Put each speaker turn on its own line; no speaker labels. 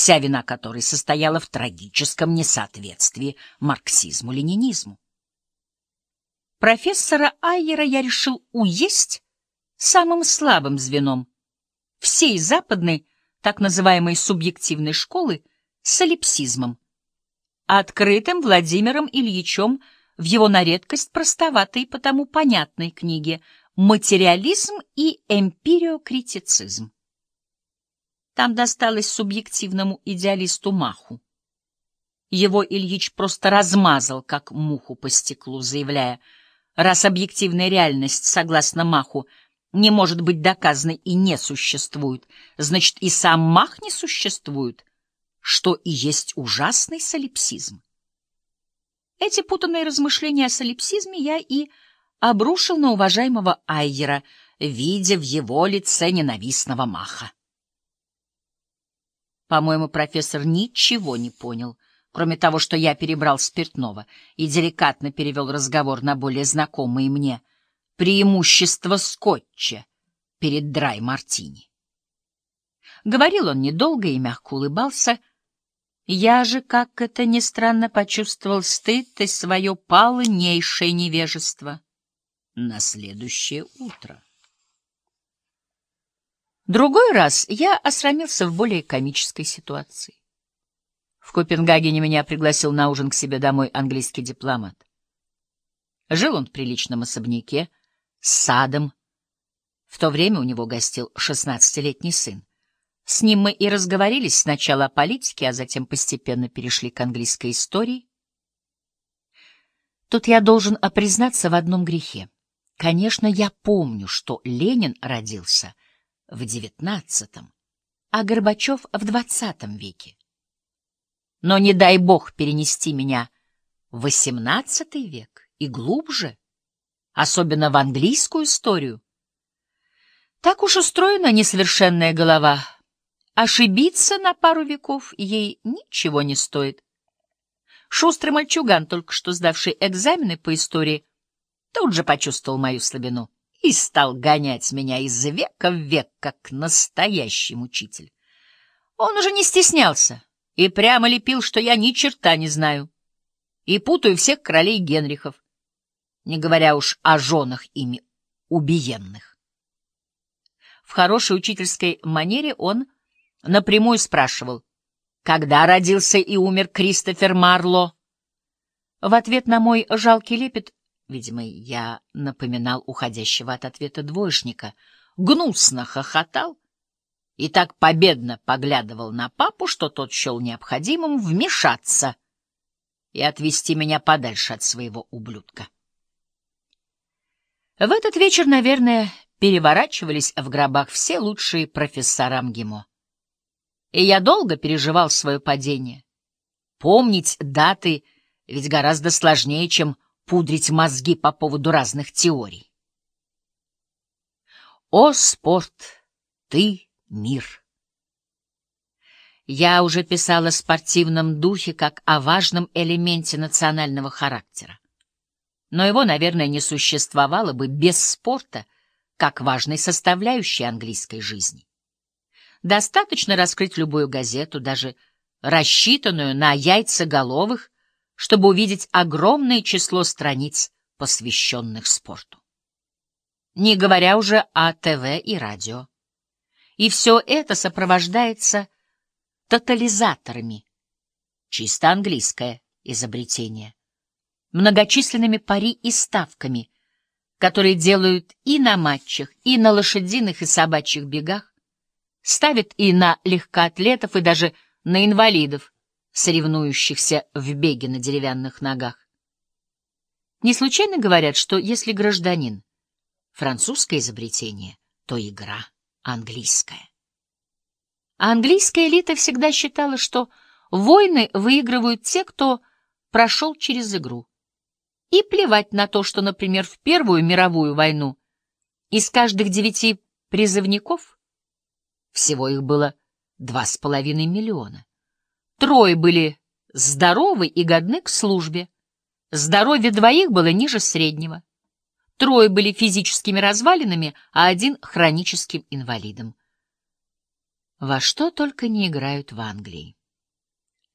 вся вина которой состояла в трагическом несоответствии марксизму-ленинизму. Профессора Айера я решил уесть самым слабым звеном всей западной, так называемой субъективной школы, солипсизмом, открытым Владимиром Ильичем в его на редкость простоватой потому понятной книге «Материализм и эмпириокритицизм». Там досталось субъективному идеалисту Маху. Его Ильич просто размазал, как муху по стеклу, заявляя, раз объективная реальность, согласно Маху, не может быть доказанной и не существует, значит, и сам Мах не существует, что и есть ужасный солипсизм. Эти путанные размышления о солипсизме я и обрушил на уважаемого Айера, видя в его лице ненавистного Маха. По-моему, профессор ничего не понял, кроме того, что я перебрал спиртного и деликатно перевел разговор на более знакомые мне преимущества скотча перед драй-мартини. Говорил он недолго и мягко улыбался. Я же, как это ни странно, почувствовал стыд и свое полнейшее невежество на следующее утро. Другой раз я осрамился в более комической ситуации. В Копенгагене меня пригласил на ужин к себе домой английский дипломат. Жил он в приличном особняке, с садом. В то время у него гостил шестнадцатилетний сын. С ним мы и разговорились сначала о политике, а затем постепенно перешли к английской истории. Тут я должен опризнаться в одном грехе. Конечно, я помню, что Ленин родился — в девятнадцатом, а Горбачев в двадцатом веке. Но не дай бог перенести меня в восемнадцатый век и глубже, особенно в английскую историю. Так уж устроена несовершенная голова. Ошибиться на пару веков ей ничего не стоит. Шустрый мальчуган, только что сдавший экзамены по истории, тут же почувствовал мою слабину и стал гонять меня из века в век, как настоящий мучитель. Он уже не стеснялся и прямо лепил, что я ни черта не знаю, и путаю всех королей Генрихов, не говоря уж о женах ими убиенных. В хорошей учительской манере он напрямую спрашивал, когда родился и умер Кристофер Марло. В ответ на мой жалкий лепет Видимо, я напоминал уходящего от ответа двоечника, гнусно хохотал и так победно поглядывал на папу, что тот счел необходимым вмешаться и отвести меня подальше от своего ублюдка. В этот вечер, наверное, переворачивались в гробах все лучшие профессора МГИМО. И я долго переживал свое падение. Помнить даты ведь гораздо сложнее, чем пудрить мозги по поводу разных теорий. О, спорт, ты — мир! Я уже писала о спортивном духе как о важном элементе национального характера. Но его, наверное, не существовало бы без спорта, как важной составляющей английской жизни. Достаточно раскрыть любую газету, даже рассчитанную на яйцеголовых, чтобы увидеть огромное число страниц, посвященных спорту. Не говоря уже о ТВ и радио. И все это сопровождается тотализаторами. Чисто английское изобретение. Многочисленными пари и ставками, которые делают и на матчах, и на лошадиных и собачьих бегах, ставят и на легкоатлетов, и даже на инвалидов, соревнующихся в беге на деревянных ногах. Не случайно говорят, что если гражданин — французское изобретение, то игра — английская. А английская элита всегда считала, что войны выигрывают те, кто прошел через игру. И плевать на то, что, например, в Первую мировую войну из каждых девяти призывников всего их было два с половиной миллиона. Трое были здоровы и годны к службе. Здоровье двоих было ниже среднего. Трое были физическими развалинами, а один — хроническим инвалидом. Во что только не играют в Англии.